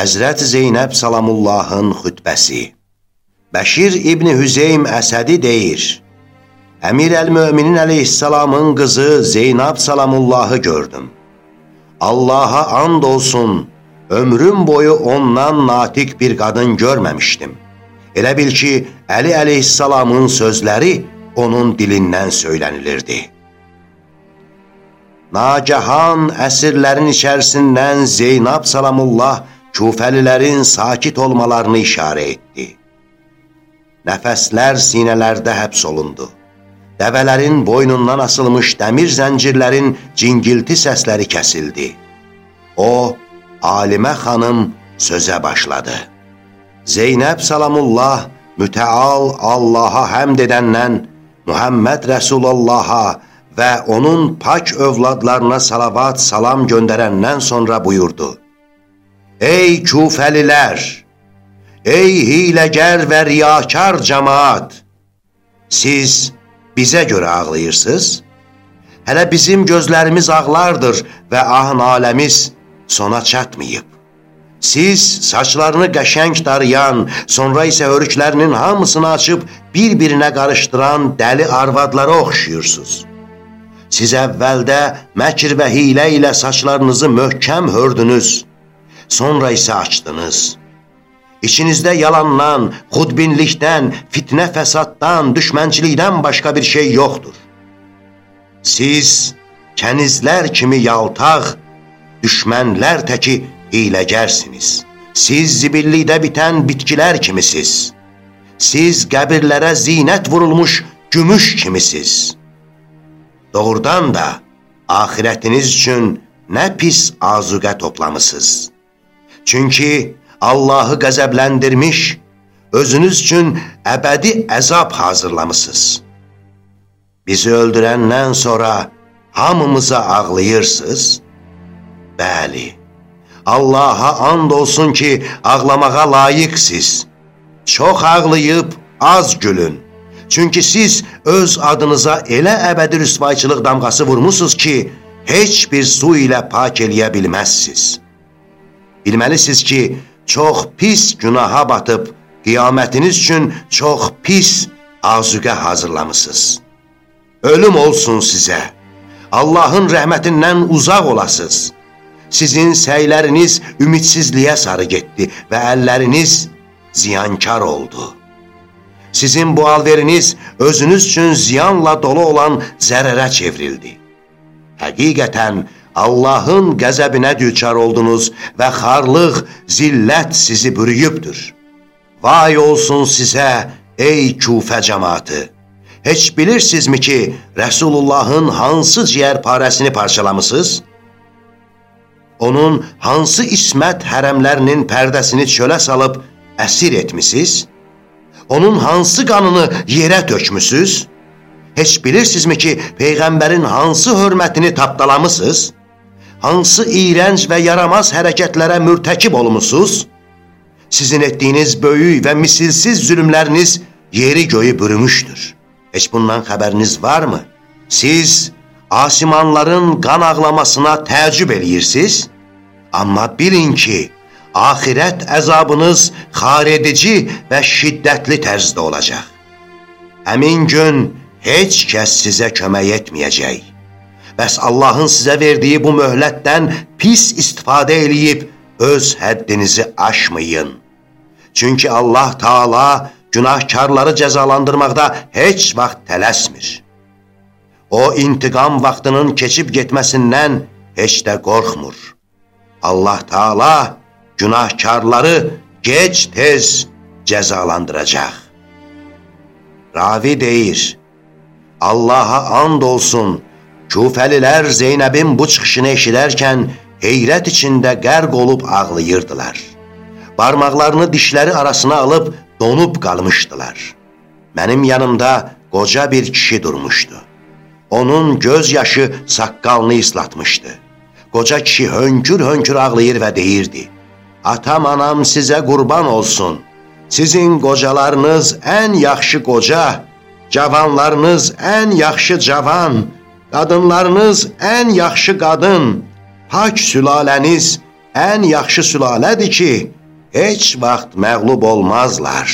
Həzrət Zeynəb Salamullahın xütbəsi Bəşir İbni Hüzeym Əsədi deyir, Əmir əl-Möminin əleyhissalamın qızı Zeynab Salamullahı gördüm. Allaha and olsun, ömrüm boyu ondan natiq bir qadın görməmişdim. Elə bil ki, Əli əleyhissalamın sözləri onun dilindən söylənilirdi. Nagahan əsirlərin içərisindən Zeynab Salamullah küfəlilərin sakit olmalarını işarə etdi. Nəfəslər sinələrdə həbs olundu. Dəvələrin boynundan asılmış dəmir zəncirlərin cingilti səsləri kəsildi. O, alimə xanım sözə başladı. Zeynəb Salamullah mütəal Allaha həmd edəndən Muhammed Rəsulullaha və onun pak övladlarına salavat salam göndərəndən sonra buyurdu. Ey küfəlilər! Ey hiləgər və riyakar cəmaat! Siz bizə görə ağlayırsınız? Hələ bizim gözlərimiz ağlardır və ahın aləmiz sona çatmayıb. Siz saçlarını qəşəng darayan, sonra isə hörüklərinin hamısını açıb bir-birinə qarışdıran dəli arvadlara oxşuyursunuz. Siz əvvəldə məkir və hilə ilə saçlarınızı möhkəm hördünüz sonra isə açdınız. İçinizdə yalandan, xudbinlikdən, fitnə fəsaddan, düşmənçilikdən başqa bir şey yoxdur. Siz kənizlər kimi yaltaq, düşmənlər təki hiləgərsiniz. Siz zibillikdə bitən bitkilər kimisiniz. Siz qəbirlərə zinət vurulmuş gümüş kimisiniz. Doğrudan da ahirətiniz üçün nə pis azuqə toplamısınız. Çünki Allahı qəzəbləndirmiş, özünüz üçün əbədi əzab hazırlamısınız. Bizi öldürəndən sonra hamımıza ağlayırsınız? Bəli, Allaha and olsun ki, ağlamağa layiqsiz. Çox ağlayıb, az gülün. Çünki siz öz adınıza elə əbədi rüsvayçılıq damğası vurmusunuz ki, heç bir su ilə pak eləyə bilməzsiniz. Bilməlisiniz ki, çox pis günaha batıb, qiyamətiniz üçün çox pis azüqə hazırlamısınız. Ölüm olsun sizə, Allahın rəhmətindən uzaq olasınız. Sizin səyləriniz ümidsizliyə sarı getdi və əlləriniz ziyankar oldu. Sizin bu alveriniz özünüz üçün ziyanla dolu olan zərərə çevrildi. Həqiqətən, Allahın qəzəbinə düçar oldunuz və xarlıq, zillət sizi bürüyübdür. Vay olsun sizə, ey küfə cəmatı! Heç bilirsinizmi ki, Rəsulullahın hansı ciyərparəsini parçalamısınız? Onun hansı ismət hərəmlərinin pərdəsini çölə salıb əsir etmisiniz? Onun hansı qanını yerə tökmüsünüz? Heç bilirsinizmi ki, Peyğəmbərin hansı hörmətini tapdalamısınız? Hansı iyrənc və yaramaz hərəkətlərə mürtəkib olmusunuz? Sizin etdiyiniz böyük və misilsiz zülümləriniz yeri göyü bürümüşdür. Heç bundan xəbəriniz varmı? Siz asimanların qan ağlamasına təəccüb eləyirsiniz? Amma bilin ki, ahirət əzabınız xaredici və şiddətli tərzdə olacaq. Həmin gün heç kəs sizə kömək etməyəcək. Bəs Allahın sizə verdiyi bu möhlətdən pis istifadə eləyib öz həddinizi aşmayın. Çünki Allah Taala günahkarları cəzalandırmaqda heç vaxt tələsmir. O intiqam vaxtının keçib getməsindən heç də qorxmur. Allah Taala günahkarları gec-tez cəzalandıracaq. Ravi deyir, Allaha and olsun, Küfəlilər Zeynəbin bu çıxışını eşidərkən heyrət içində qərq olub ağlayırdılar. Barmaqlarını dişləri arasına alıb donub qalmışdılar. Mənim yanımda qoca bir kişi durmuşdu. Onun göz yaşı saqqalını islatmışdı. Qoca kişi hönkür-hönkür ağlayır və deyirdi, Atam, anam sizə qurban olsun. Sizin qocalarınız ən yaxşı qoca, cavanlarınız ən yaxşı cavan, Qadınlarınız ən yaxşı qadın, pak sülaləniz ən yaxşı sülalədir ki, heç vaxt məğlub olmazlar.